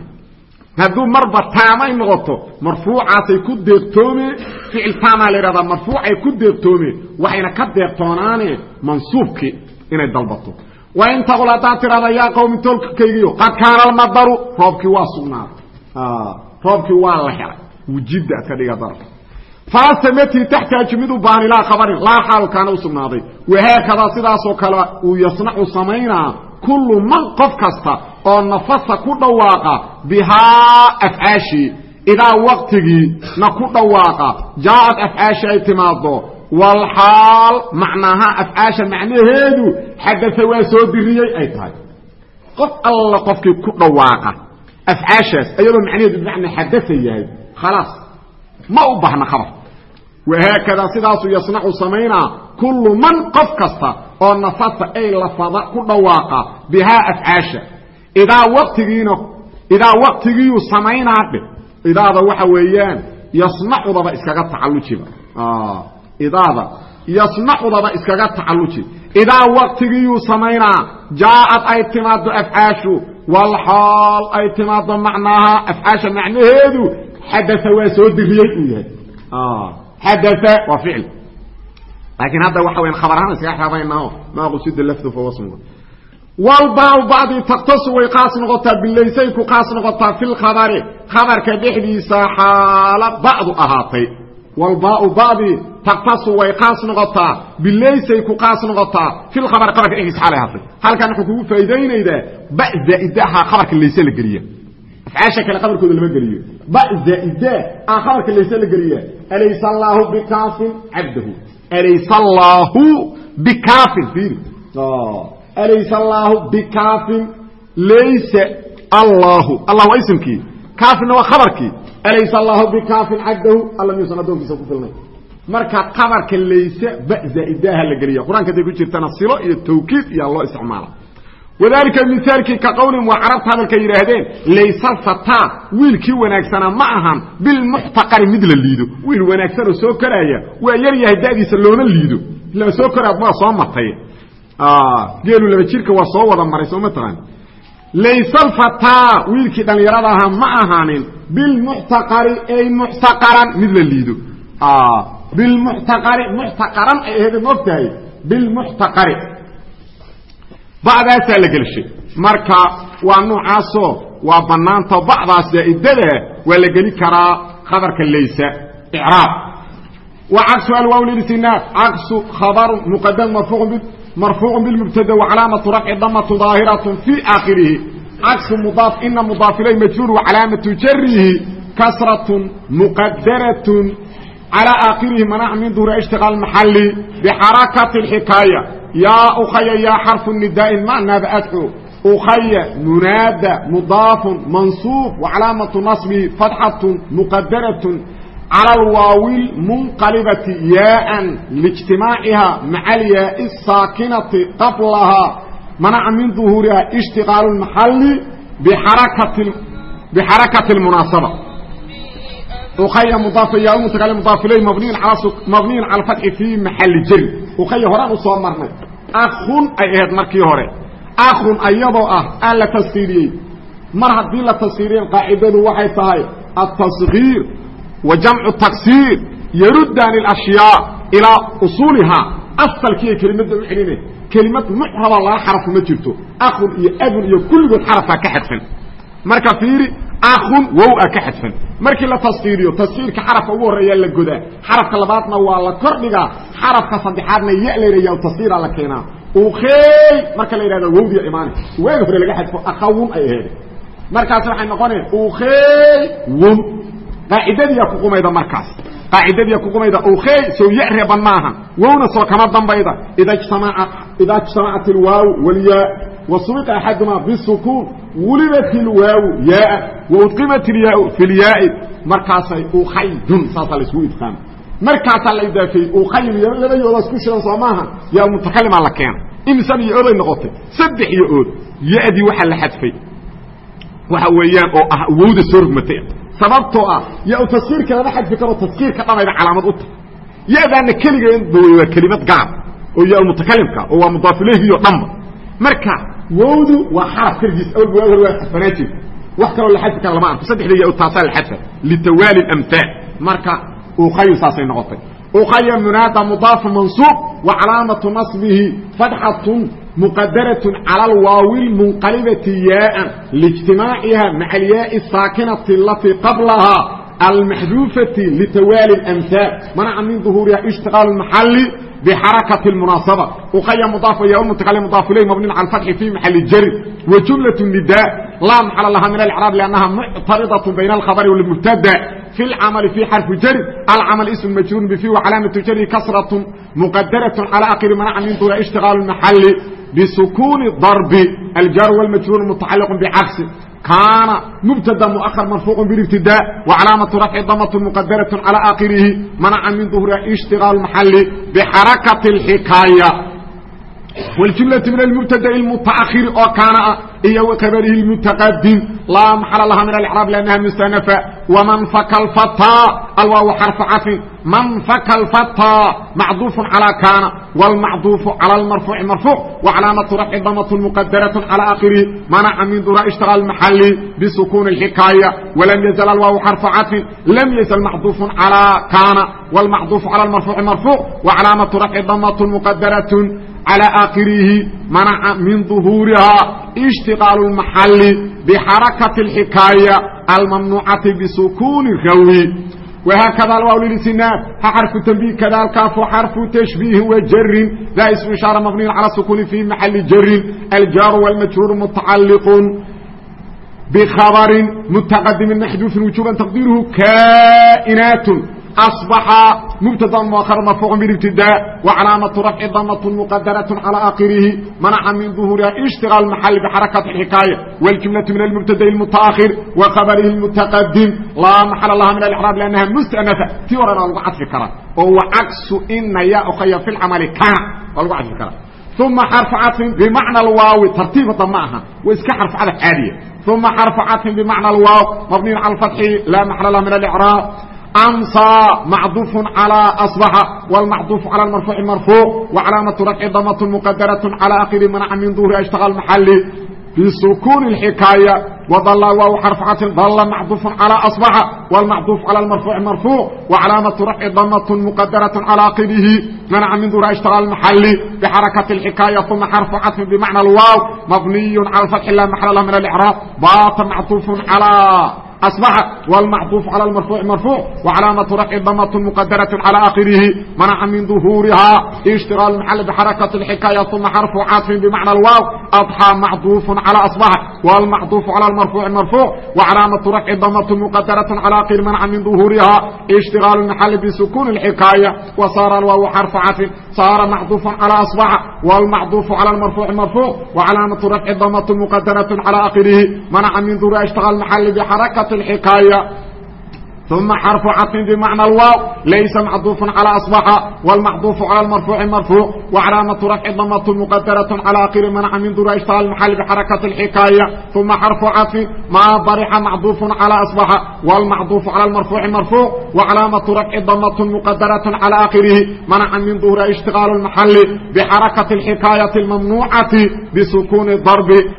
hadduu marba taamay noqoto marfuucaasay ku deeqtoomeen ficil taamaa la yidhahdaa marfuucay ku deeqtoomeen waxayna ka deeqtoonaaneen mansuubkii inay dalbato. Wa in taqul haddaad tidhahda yaa qawmi tolkaygiyo qad kaana almadaru. Roobkii waa sugnaaday. Roobkii waa la helay. Wujida ad ka dhiga darka falasamati taxtaaju mid baahan ilaa khabarin laa xaalu kaana u sidaasoo kale uu yasnacu samaynaa kullu man qof kasta oo nafasa ku dhawaaqa bihaa afcaashii idaa waqtigii na ku dhawaaqa. Jaaad afcaashi ay timaado walxaal macnaaha afcaasha macnaheedu xadasa waa soo diriyey ay tahay. Qof alla qofkii ku dhawaaqa afcaashaas iyadoo macnaheedu bimacnaa xadasa yahay khalaas ma u bahna khabar. Wahaakadaa sidaasuu yasnacu samaynaa kullu man qof kasta oo nafasa ay lafada ku dhawaaqa bihaa afcaasha idaa waqtigiina idaa waqtigiiyuu samaynaa dhe idaada waxa weeyaan yasnacudaba iskaga tacallujiba idaada yasnacudaba iskaga tacalluji. Idaa waqtigiyuu samaynaa jaaad ay timaado afcaashu walxaal ay timaado macnaaha afcaasha macnaheedu xadaa waa soo diriyey uu yahay. Xadaa waa ficil. Laakiin hadda waxa weyan khabar ahaan iskaga xaabaynaho maa qusida lafdu fawasmuga walbaa bacdii taktasu way qaas noqotaa bilaysay ku qaas noqotaa fi lkhabari khabarka dhexdiisa xaala bacdu ahaatay. Walbaau bacdii taktasu way qaas noqotaa bilaysay ku qaas noqotaa fi lkhabari khabarka dhexdiisa xaalay ahaatay. Halkan wuxuu kugu faa'idaynaydaa ba zaa'ida ahaa khabarka layse la geliya. Afcaasha kale khabarkooda lama geliyo. Ba zaa'ida ah khabarka layse la geliya. Alaysa allaahu bikaafin cabdahu alaysa allaahu bikaafin alaysa allaahu bikaafin laysa allaahu allah waa isimkii kaafinna waa khabarkii alaysa allaahu bikaafin cabdahu alla miyuusan addoonkiisa ku filnay marka qabarka layse ba zaaidaha la geliya qur'aanka haday ku jirtana silo iyo tawkiid iyaa loo isticmaala wadalika mihaalkii ka qowlin waa carabta hadalka yidhaahdeen laysa alfataa wiilkii wanaagsanaa ma ahan bilmuxtaqari mid la liido wiil wanaagsanoo soo koraaya waa yar yahay da'diisa loona liido la soo koraa waa soo martay geelu laba jirka waa soo wada maray soo ma taqaan laysa alfataa wiilkii dhallinyarada ahaa ma ahaanin bilmuxtaqari ay muxtaqaran mid la liido. Bilmuxtaqari muxtaqaran ay aheed ma og tahay bilmuxtaqari bacdaasaa la gelshay. Marka waa noocaasoo waa bannaanta bacdaas zaa'idada waa la geli karaa khabarka laysa icraab. Wa cagsu alwaaw lilistinaaf cagsu khabaru muqadam marfuuc marfuuc bilmubtada wacalaamatu rafci damatu daahiraة fii aakhirihi cagsu mudaaf ina mudaaf ilay majruur wacalaamatu jarihi kasraة muqadaraة calى aakhirihi manac min duhuri ishtiqaal maxali bxarakati اxikaaya yaa ukaya yaa xarfu nidaaءin macnaaba adxu ukaya munaada mudaafun mansuub wacalaamatu naصbihi fatxaة muqadaraة calى lwaawil munqalibati yaaan liijtimaaciha maca lyaai saakinati qablahaa manaca min duhuuriha ishtiqaalu maxali bixarakati اmunaasaba ukaya mudaaf ya mutaqal mudaaf ilayh mabniyin cala fatxi fii maxali jari ukaya horaan u soo marnay. Akhun ay ahayd markii hore. Akhun ayadoo ah aan la tasqiiriyey mar haddii la tasqiiriyeen qaacidadu waxay tahay atasgiir wa jamcu taksiir yaruddaani alashyaa ilaa usuulihaa asalkiiay kelimadda u celinay kelimad mucraba laba xarafu ma jirto. Akhun iyo abun iyo kulligood xarafaa ka xadfan. Marka fiiri akhun wow a ka xadfan. Markii la taskiiriyo taskiirka xarafka ugu horreeyaa la godaa. Xarafka labaadna waa la kordhigaa xarafka saddexaadna ya laydhaya taskiira la keenaa. Ukey marka la yidhahdo wowdiya imaani. Waagi hore laga xadfo akhawun ay aheed markaas waxay noqonaya ukey won qaacidadiyaa kuqumayda markaas. Qaacidadiyaa kuqumayda ukey sow ya reeban maaha. Wowna soo kama dambayda. Ida ijtamacat ilwaaw walyaa wasubiqa axadumaa bisukuun. Wulidat ilwaaw yaaa waudqimat ilyaau fi lyaai markaasay ukaydun saasaa laisugu idqaama markaasaa la idaafeeyey ukayn laba yoodaas ku shidan soo maaha yaa mutakalimaa la keena imisan iyo oday noqotay. Saddex iyo ood ya-dii waxaa la xadfay. Waxa weeyaan oo ah wowda soo rogmatay sababtoo ah yaa taskiirka lama xadfi karo taskiirka dhamayda calaamad u tahay. Ya-daana keligeedba wey waa kelimad gaar oo yaa mutakalimka oo waa mudaafilehio dhanba marka wowdu waa xaraf keligiis awalba waa hor waa xadfanaa jirta wax kaloo la xadfi kara lama arko. Saddexda ya taasaa la xadfa litawaali amhaal marka ukayu saasay noqotay. Ukaya munaada mudaafu mansuub wa calaamatu naصbihi fatxatun مqdرة على الواaو المنqلبة yاء لاجتiماaعha مع الyاء الsاaكنة التي قبلها المحذوفة لتوالي الأمثال منع من ظهورها اشتغال المحل بحركة المناaصبة ukya مضاaف ya متقل مضاaف إليه مبني على الفتح في محل الجر وجملة النداء لا محل لها من الإعراب لأنها معترضة بين الخبر والمبتدأ في العمل في حرف جر العمل اسم مجرور بفيه وعلامة جره كسرة مقدرة على آخر منع من ظهورها اشتغال المحل بسكون ضرب الجار والمجرور متعلق بعكس كان مبتدا مؤخر مرفوع بالابتداء وعلامة رفع ضمة مقدرة على آخره منع من ظهورها اشتغال المحل بحركة الحكاية والجملة من المبتدا المتأخر أو كان إيا وخبره المتقدم laa maxala laha min alcraab lannaha mustanafa wman faka lfata alwaaw xarfu cafin man faka lfata macduufu calى kaana wاlmacduufu calى اlmarfuuci marfuuc wacalaamatu rafci damt muqadaraة calى akhirihi manaca min dura ishtaغal maxali bisukuuni اxikaaya walam yazl alwaaw xarfu cafin lam yazl macduufu calى kaana wاlmacduufu calى اmarfuuci marfuuc wacalaamatu rafci damt muqadaraة calى akhirihi manaca min ظuhuuriha ishtiqaalu اlmaxali bxarakati اlxikaaya almamnuucati bisukuuni rawi وhkda alwaaw lsinaad ha xarفu تنbih kadalkaafu xarفu تشhبيihi وjrin da isم iشhaaرة مبنiي calى الsukuni في maحaل jrin الjaaر والmajhuur متacaliq بkhabri متqdimi مxduufi وujuba تqdiirhu kaئnaaت أصبحa مبتd مؤخر مرفوع بالابتداء وعلاaمة رفع ضمة مقدرة على آkخرihi منca من ظهورha اشتغال محل بحركة الحكاية والجملة من المبتدأ المتأخر وخبره المتقدم لا محل لha من الإعراب لأنها مستأنفة ti horena waa lagu cadفi karaa oo وcagس ina ya kya في الcمل كاn waa lagu cadفi karaa ثuمa xرف caطفi بمعنى الواaw ترtiibada ma aha wa iska xرف cadف caadiya ثuمa xرف caطفi بمعنى الواaw مبني على الفتح لا محل لha من الإعراب amsa macduufun calaa asbaxa walmacduufu cala marfuuci marfuuc wa calaamatu rafci damatun muqadaratun calaa akiri manaca min duhri ashtaqa maxali fii sukuuni xikaaya wadalla waaw xarfcatin dalla macduufun calaa asbaxa walmacduuf cala marfuuci marfuuc wa calaamatu rafci damatun muqadaratun calaa akirihi manaca min duhri ashtaqa maxali bixarakati xikaaya uma xarfu catfin bimacna alwaaw mabniyun cala fatxi laa maxala lah min alcraab baata macduufun calaa على المرفوع مرفوع وعلامة رفع ضمة مقدرة على آخره منع من ظهورها اشتغال محل بحركة الحكاية ثم حرف عاطف بمعنى الواو أضحى معطوف على أصبح والمعطوف على المرفوع مرفوع وعلامة رفع ضمة مقدرة على آخر منع من ظهورها اشتغال المحل بسكون الحكاية وصار الواو حرف عاطف صار معطوف على أصبح والمعطوف على المرفوع مرفوع وعلامة رفع ضمة مقدرة على آخره منع من ظهورها اشتغال المحل بحركة الحكاية ثم حرف عطف بمعنى الواو ليس معطوف على أصبح والمعطوف على المرفوع مرفوع وعلامة رفع ضمة مقدرة على آخر منع من ذرى اشتغال المحل بحركة الحكاية ثم حرف عطف ما ضرح معطوف على أصبح والمعطوف على المرفوع مرفوع وعلامة رفع ضمة مقدرة على آخره منع من ظهر اشتغال المحل بحركة الحكاية الممنوعة بسكون الضرب وما فطي الواو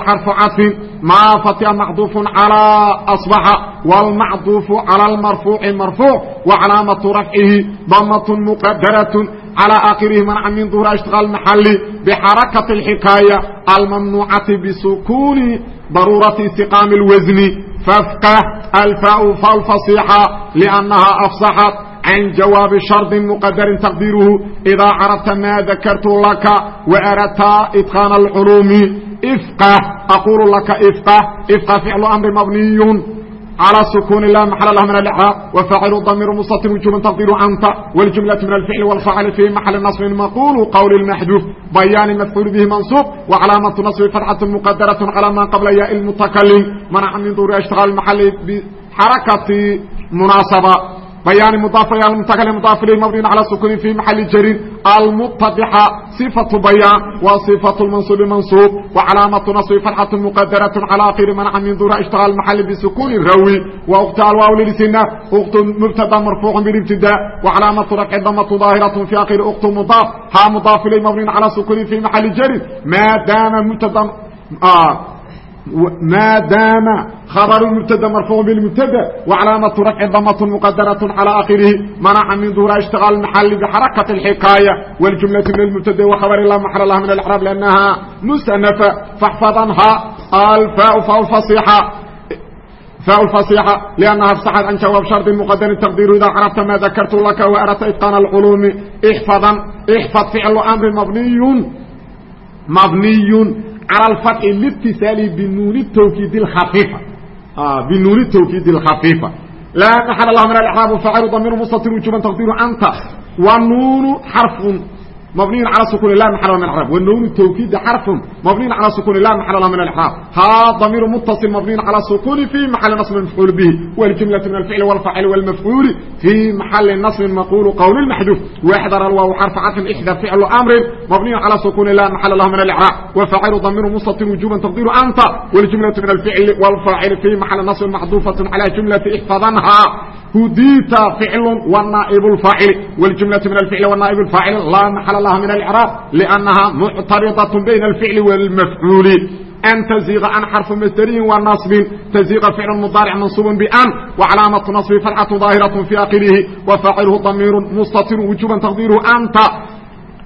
حرف عطف ما فطئ معطوف على أصبح والمعطوف على المرفوع مرفوع وعلامة رفعه ضمة مقدرة على آخره منع من ظهر اشتغال المحل بحركة الحكاية الممنوعة بسكون ضرورة استقام الوزن فافقه الفاء فالفصيحة لأنها أفصحت عن جواب شرط مقدر تقديره إذا عرفت ما ذكرت لك وأردت إتقان العلوم إفقه أقول لك إفقه إفقه فعل أمر مبني على سكون لا محل له من الإعراب وفاعل ضمير مستتر وجوبا تقدير أنت والجملة من الفعل والفاعل في محل نصب مقول قول المحذوف بيان مفعول به منصوب وعلامة نصب فتحة مقدرة على ما قبل ياء المتكلم منع من دور اشتغال المحل بحركة مناسبة bayaani mudaaay almutakale mudaaf ilayh mabniin calaa sukuunin fii maxali jarin almutabixa sifatu bayaan waa sifatu lmansuubi mansuub wa calaamatu nasbi fatxatu muqadaratun calaa akhiri manca min dura ishtagal maxali bisukuuni rawi. Wa ukta alwaaw lilisina uktu mubtada marfuucun bilibtidaa wa calaamatu rafci damatu daahiratun fii akhiri uktu mudaaf haa mudaaf ilayh mabniin calaa sukuunin fii maxali jarin maadaama mubtada ah, دام خبر المبتدا مرفوع بالمبتدا وعلامة رفع ضمة مقدرة على آخره منع من ظهور اشتغال المحل بحركة الحكاية والجملة من المبتدا وخبر لا محل لها من الإعراب لأنها مستأنفة فاحفظنها الفاء فاء الفصيحة فاء الفصيحة لأنها افصحت عن جواب شرط مقدر التقدير إذا عرفت ما ذكرت لك وأردت إتقان العلوم احفظا احفظ فعل أمر مبني مبني على الفتح الاتصال بنون التوكيد الخفيفة آه بنون التوكيد الخفيفة لا محل الله من الإعراب فاعل ضمير مستتر وجوبا تقدير أنت والنون حرف مبني على سكون لا محل من الإعراب والنون التوكيد حرف مبني على سكون لا محل من الإعراب ها ضمير متصل مبني على سكون في محل نصب مفعول به والجملة من الفعل والفاعل والمفعول في محل نصب مقول قول المحذوف واحذر الواو حرف عطف إحدى فعل أمر مبني على سكون لا محل له من الإعراب وفاعل ضمير مستتر وجوبا تقدير أنت والجملة من الفعل والفاعل في محل نصب محذوفة على جملة احفظنها هديت فعل والنائب الفاعل والجملة من الفعل والنائب الفاعل لا محل لها من الإعراب لأنها معترضة بين الفعل والمفعول أن تزيغ عن حرف مصدري ونصب تزيغ فعل مضارع منصوب بأن وعلامة نصب فتحة ظاهرة في آخره وفاعله ضمير مستتر وجوبا تقديره أنت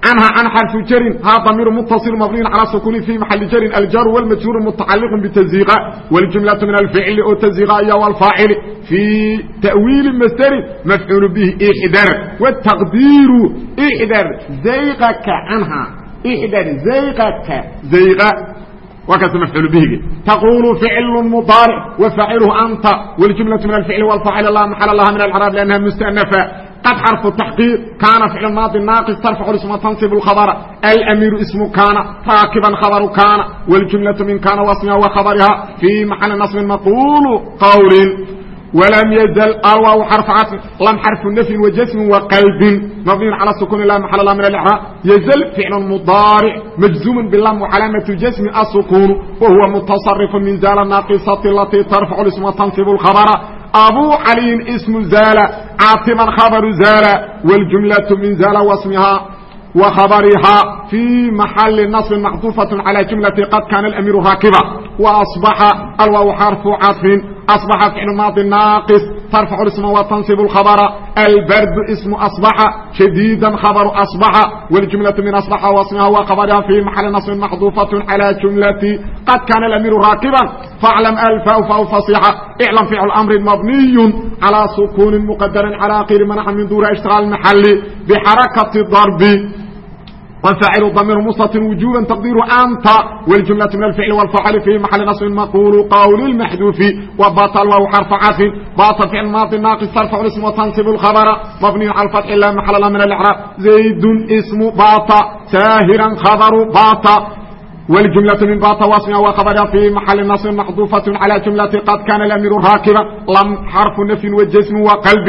عنها عن حرف جر ها ضمير متصل مبني على سكون في محل جر الجار والمجرور متعلق بتزيغ والجملة من الفعل أو تزيغ يا والفاعل في تأويل المصدر مفعول به احذر والتقدير احذر زيغك عنها احذر زيغك زيغ وكذا مفعول به تقول فعل مضارع وفاعله أنت والجملة من الفعل والفاعل لا محل لها من الإعراب لأنها مستأنفة قد حرف التحقيق كان فعل الماضي الناقص ترفع الاسم وتنصب الخبر الأمير اسم كان راكبا خبر كان والجملة من كان واسمها وخبرها في محل نصب مقول قول ولم يزل الواو حرف عطف لم حرف نفي وجسم وقلب مبني على السكون لا محل له من الاعراب يزل فعل مضارع مجزوم باللام وعلامه جسم السكون وهو متصرف من زال الناقصه التي ترفع الاسم وتنصب الخبر أبو علي اسم زال عاطما خبر زال والجملة من زال واسمها وخبرها في محل نصب معطوفة على جملة قد كان الأمير راكبا وأصبح الواو حرف عطف أصبح فعل ماضي ناقص ترفع الاسم وتنصب الخبر البرد اسم أصبح شديدا خبر أصبح والجملة من أصبح واسمها وخبرها في محل نصب محذوفة على جملة قد كان الأمير راكبا فاعلم الفاء فاء فصيحة اعلم فعل أمر مبني على سكون مقدر على آخر منع من دور اشتغال المحل بحركة الضرب وفاعل ضمير مستتر وجوبا تقدير أنت والجملة من الفعل والفاعل في محل نصب مقول قول المحذوف وبطل وهو حرف عاف باطل فعل ماضي ناقص ترفع الاسم وتنصب الخبر مبني على الفتح لا محل له من الإعراب زيد اسم باطا ساهرا خبر باطا والجملة من باطا واسمها وخبرها في محل نصب محذوفة على جملة قد كان الأمير راكبا لم حرف نفي وجسم وقلب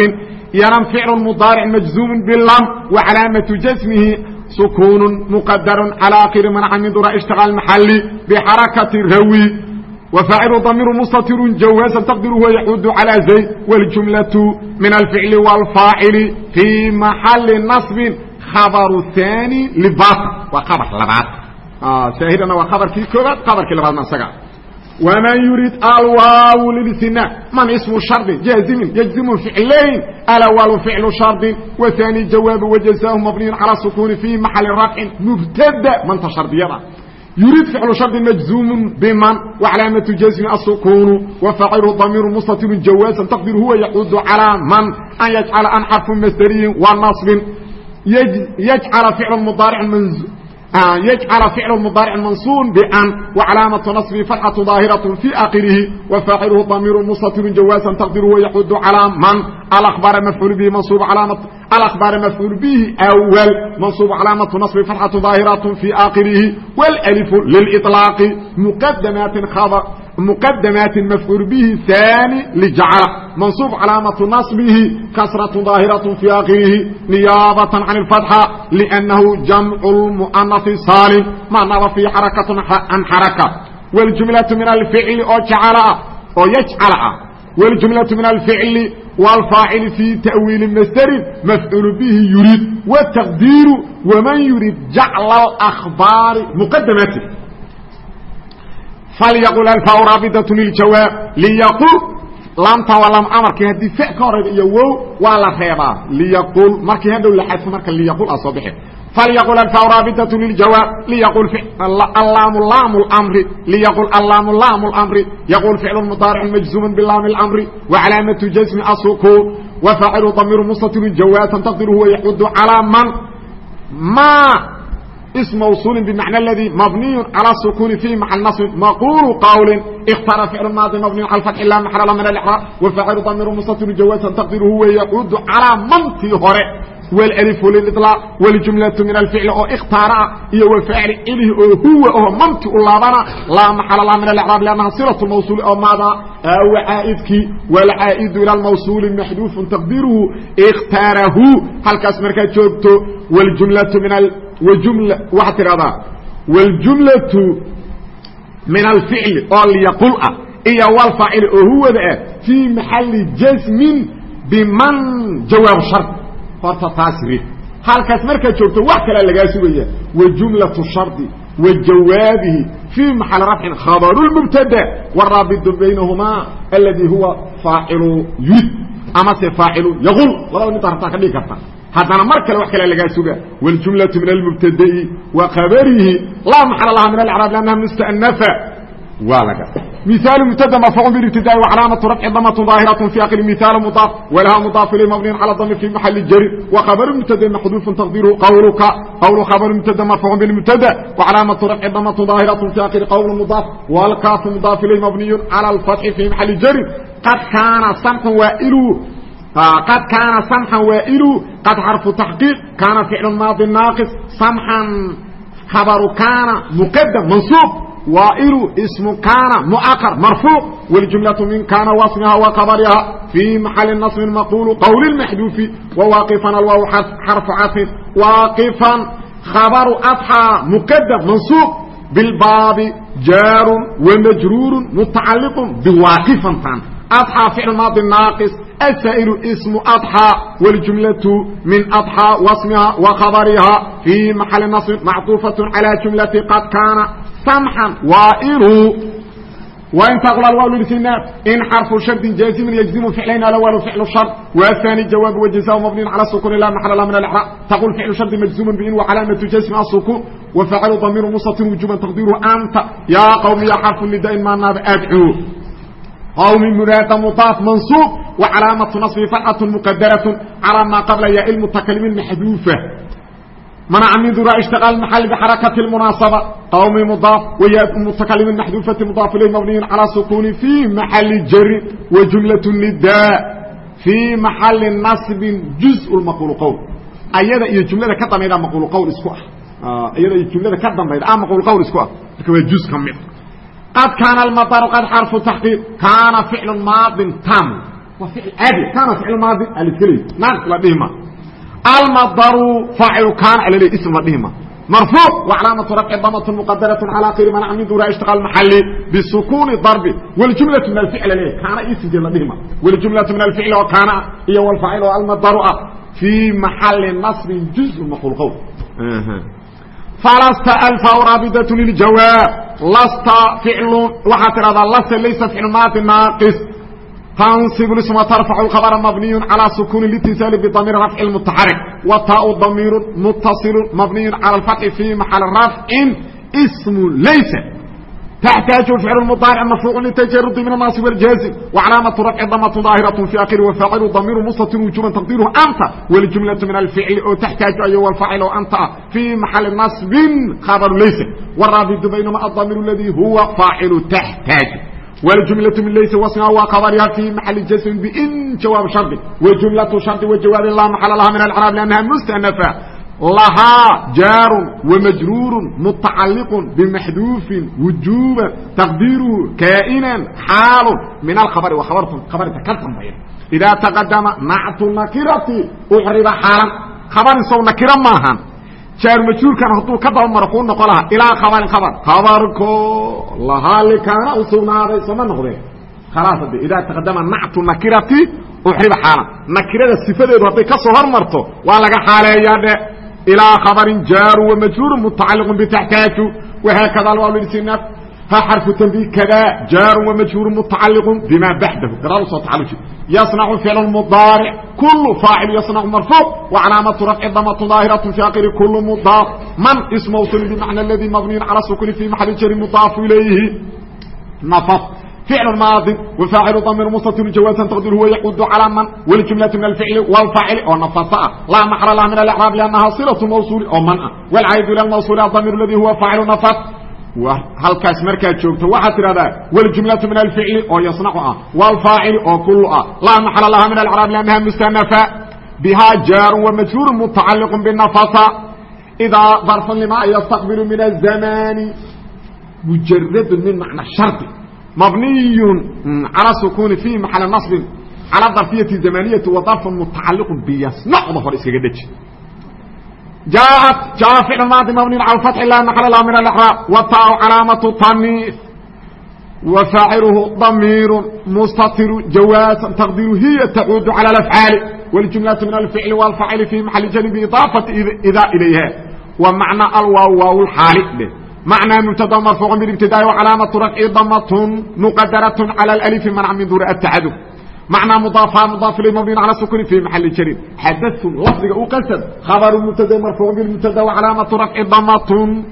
ينم فعل مضارع مجزوم باللم وعلامة جسمه سكون مقدر على آخر منع من دور اشتغال محلي بحركة الروي وفاعل ضمير مستتر جوازا تقدره يحود على زيد والجملة من الفعل والفاعل في محل نصب خبر ثاني لباط وخبر لباط آه شاهدنا وخبر في كوبات خبر كي لباط من سقع ومن يريد الواو للاستثناء من اسم الشرط جازم يجزم فعلين الاول فعل شرط والثاني جواب وجزاء مبني على السكون في محل رفع مبتدا من تشرطيضا يريد فعل شرط مجزوم بمن وعلامة جزم السكون وفاعله ضمير مستتر جوازا تقدر هو يحود على من أن يجعل أن حرف مصدري ونصب يجعل فعل مضارع منزوم يجعل فعل المضارع منصوب بأن وعلامة نصبه فتحة ظاهرة في آخره وفاعله ضمير مستتر جوازا تقدره يحد على من الأخبار مفعول به منصوب علامة الأخبار مفعول به أول منصوب علامة نصب فتحة ظاهرة في آخره والألف للإطلاق مقدمات خبر مقدمات مفعول به ثاني لجعل منصوب علامة نصبه كسرة ظاهرة في آخره نيابة عن الفتحة لأنه جمع المؤنث السالم ما نرى في حركة عن حركة والجملة من الفعل أو جعل أو يجعل والجملة من الفعل والفاعل في تأويل المستر مفعول به يريد والتقدير ومن يريد جعل الأخبار مقدماته falyaqul alfaa raabidatu liljawaab liyaqul laamta waa laam amarkii haddii fa ka horayda iyo wow waa la reebaa liyaqul markii hadhow la xadfo marka liyaqul aa soo bixi falyaqul alfaa raabidatu liljawaab liyaqul allaamu laamu lmri liyaqul allaamu laamu lmri yaquul ficlun mudaaricun majzuumun bilaami اlamri wa calaamatu jasmi asukuun wa faacilu damiiru mustatirun jawaatan taqdiru huwa yaxudu calaa man ma اسم موصول بمعنى الذي مبني على السكون في محل نصب مقول قول اختار فعل ماضي مبني على الفتح لا محل من الاعراب وفاعل ضمير مستتر جوازا تقدر هو يحد على من في هره wlأlfu lilطlaaq wاljumlaةu min alficli oo ikhtaara iyo wfaacilihi oo huwa oo mamti u laabana laa maxala laha min alcraab lannaha silaة mawsuuli oo maada aw caa'idkii wlcaa'idu ilى mawsuuli maxduufu taqdiruhu ikhtaarahu halkaas markaad joogto wjumlaةu min wjumla waxaad tidhahdaa wاljumlaةu min alficli oo lyaqul ah iyo wlfaacili oo huwada ah fii maxali jasmin biman jawaab shard horta taas rid halkaas markaad joogto wax kalea lagaa sugaya wa jumlaةu shardi wa jawaabihi fii maxali rafcin khabaru mubtada waraabidu baynahumaa aladi huwa faacilu yurid amase faacilu yaqul labada midda rabtaa ka dhigi karta haddana mar kale wax kalea lagaa suga wاljumlaةu min almubtada'i wa khabarihi laa maxala laha min alcraab lannaha mustanafa waa laga مثال مبتدا مرفوع بالابتداء وعلامة رفع ضمة ظاهرة في آخر مثال مضاف ولها مضاف إليه مبني على الضمير في محل الجر وخبر مبتدا محذوف تقديره قولك قول خبر مبتدا مرفوع بالمبتدا وعلامة رفع ضمة ظاهرة في آخر قول مضاف والكاف مضاف إليه مبني على الفتح في محل الجر قد كان سمح وائل Ah, ad kaana samxan waalu qad xarfu taxqiiq kaana ficlu maadi naaqis samxan habaru kaana muqadam mansuub waalu ismu kaana muaqar marfuuc waljumlatu min kaana wasmiha wa qabariha fii maxali nasbin maqulu qowli lmaxduufi wawaqifan alwaaw xarfu casin waaqifan habaru afxaa muqadam mansuub bilbaabi jaarun wamajruurun mutacaliqun biwaaqifan taan afxaa ficlu maadi naaqis asaa'ilu ismu adxaa wاljumlaةu min adxaa wasmiha wa khabariha fii maxali naصbin macطuufaة calى jumlati qad kaana سمحا وائل وإن تقل الواو للاستئناف إن حرف شرط جازم يجزم فعلين الأول فعل الشرط والثاني جواب وجزاء مبني على السكون لا محل له من الإعراب تقول فعل شرط مجزوم بإن وعلامة جزم السكون وفعل ضمير مستتر وجوبا تقديره أنت يا قوم يا حرف النداء ما ناب أدعو قوم مراد مضاف منصوب وعلامة نصب فتحة مقدرة على ما قبل يا المتكلم المحذوفة منع من ذراء اشتغال المحل بحركة المناسبة قوم مضاف ويا متكلم محذوفة مضاف إليه مبني على سكون في محل جر وجملة النداء في محل نصب جزء المقول قول أيضا إيه جملة كدام إذا مقول قول اسكوا أيضا إيه جملة كدام إذا مقول قول اسكوا كما ad kaana almaru ad xarfu taxqiiq kaana ficlu maadin tam waa ficl caadi kaana ficlu maadin aliskaleey naqs la dhihima almadaru faacilu kaana alale ism la dhihima marfuuc wa calaamatu rafci damat muqadaratun calaa kayri manac min duura ishtiqaal maxali bisukuuni darbi waljumlatu min alficl alele kaana isije la dhihima waljumlatu min alficl oo kaana ah iyo walfaacil oo almadaru ah fii maxali nasbin juzu makhluqow falasta alfa raabidatu liljawaab lasta ficlun waxaa tidhahdaa lasta laysa ficlu maadi naaqis تنصب الاسم وترفع الخبر مبني على سكون الاتصال بضمير رفع المتحرك وتاء ضمير متصل مبني على الفتح في محل رفع اسم ليس تحتاج الفعل المضارع مرفوع للتجرد من الناصب والجازم وعلامة رفع ضمة ظاهرة في آخر وفاعل ضمير مستتر وجوبا تقديره أنت والجملة من الفعل أو تحتاج أيها الفاعل أنت في محل نصب خبر ليس والرابط بينما الضمير الذي هو فاعل تحتاج والجملة من ليس وصنها وخبرها في محل جسم بإن جواب شرط وجملة شرط وجواب الله محل لها من العراب لأنها lahaa jaarun wamajruurun mutacaliqun bimaxduufin wujuuban taqdiiruhu kaa'inan xaalun min alkhabari waa khabartu khabarta ka dambeeya. Idaa taqadama nactu nakirati ucriba xaalan. Khabarin sow nakira maahan jaaru majruurkan hadduu ka dabamaro kuu noqon ilaa khabarin khabar. Khabarko lahaa likaana u sooma noqdeen. Khalaas hadde idaa taqadama nactu nakirati ucriba xaalan. Nakirada sifadeedu hadday ka soo hormarto waa laga xaaleeyaa dhe ilaa khabarin jaaru wamajhuuru mutacaliqun bitaxtaaju wahaakada alwaalidsinaf ha xarfu tanbiih kada jaaru wamajhuuru mutacaliqu bima baxdahu gadaal usoo tacaluji yصنع فعل المضارع كل فاعل يصنع مرفوع وعلامة رفع ضمة ظاهرة في آخر كل مضاف من اسم موصول بمعنى الذي مبني على السكون في محل جر مضاف إليه نفط فعل ماضي وفاعل ضمير مستتر جوازا تقدير هو يعود على من والجملة من الفعل والفاعل أو نفطاء لا محر لها من الإعراب لأنها صلة موصول أو منع والعيد إلى الموصول الضمير الذي هو فاعل نفط halkaas markaad joogto waxaad tidhahdaa wاljumlaةu min alficli oo yasnacu ah wاlfaacili oo kulu ah laa maxala laha min alcraab lannaha mustanafa bihaa jaaru wamajhuuru mutacaliq binafasa idaa darfun lima ystaqbilu min الzamani mujaradu min macna shardi mabniyu calى sukuni fi maxali naصbin calى darfiyati zamaniyati wa darfun mutacaliqu biyasnacda hore iskaga dheji jaaءat jaa ficl maadi mabniy calى fatxi la maxal lah min اlxraab wataau calaamatu taniif وفاaعلh ضمير مستطر جواaزا تقدير هي تعuud على الأفعاaل والجuملة من الفعل والفاعل في محل جر بإضاaفة إdا إليها ومعنى الواw waaw الحاaل معنى مبتد مرفوع بالابتداء وعلاaمة رفع ضمة مقدرة على الألف منع من dور التعدد معنى مضاaفha مضاaف ل مبني على سكن في محل jر xdث لفdiga u qsد خبر مبتد مرفوع بالمبتد وعلاaمة رفع ضمة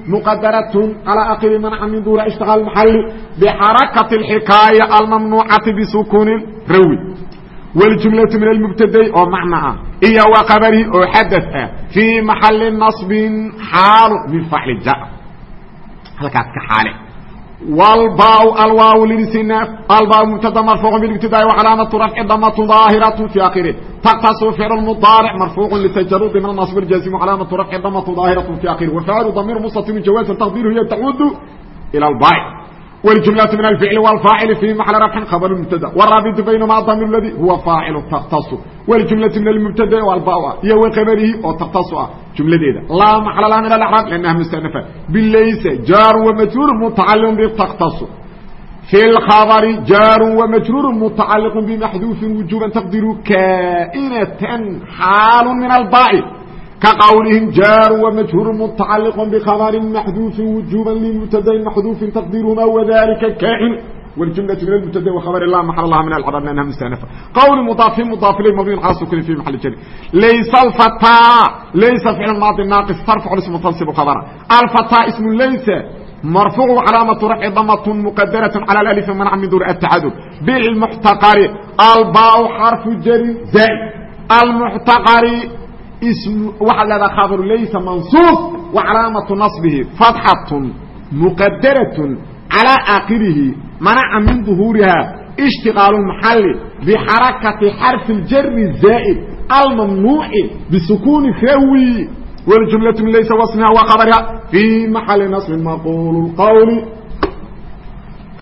مقدرة على أقل منع من dور اشتغال المحل بحركة الحكاية الممنوعة بسكون rwi والجuملة من المبتd oo معنى ah iyo وqبرhi oo xdث ah في محل نصب xاal من فعل ج halkaas ka xaale. Wlbaa alwaaw linsinaaf albaa mubtada marfuuq bibtidaai wacalaamatu rafci damatu daahiratu fi akhiri taktasu ficlu mudaaric marfuucu litajarudi min anasb ljaasim calaamatu rafci damatu daahiratu fi akhiri wafaalu damiir mustatiru jawaasan taqdiiruhu hiya tacuudu ila lbaai wاljumlaة min alficli wاlfaacili fi maxali rafcin khabr mubtada wraabitu baynahuma damir ladi huwa faacilu taktasu wاljumlaةu min almubtada alba ah iyo waqabarihi oo taktasu ah jumladeeda laa maxal laha min alacraab lannaha mustanafa bilaysa jaaru wamajruur mutacaliq bitaktasu fi lkhabari jaaru wamajruur mutacaliq bimaxduufin wujuban taqdiru kainatan xaalu min albaai kaqwlihim jaaru wamajhuuru mutacaliqu bikhabarin maxduufin wujuuban limubtadain maxduufin taqdiiruhumaa wadalika kaa'in wljumla jumla mubtada wkhabar la maxal laha min alcadab lanha musanaa qawli mudaafin mudaaf ilay mabni calaa sukuni fi maxali jari laysa alfataa laysa ficl maadi naaqis tarfacu ismu tansibu khabara alfataa ismu laysa marfuucu calaamatu raci damatun muqadaratun cala alalifi manca min duur atacadud bilmuxtaqari albaa xarfu jarin zaa'id almuxtaqari waxaad leedaha khabaru laysa mansuub wa calaamatu naصbihi fatxaة muqadaraة calى aakirihi manaca min ظuhuuriha ishtiqaalu maxali bxarakati xarfi اljari zaa'id almamnuuci bisukuuni rawi wاljumlaة min laysa wasmiha wa khabariha fii maxali naصbi maqul اqwl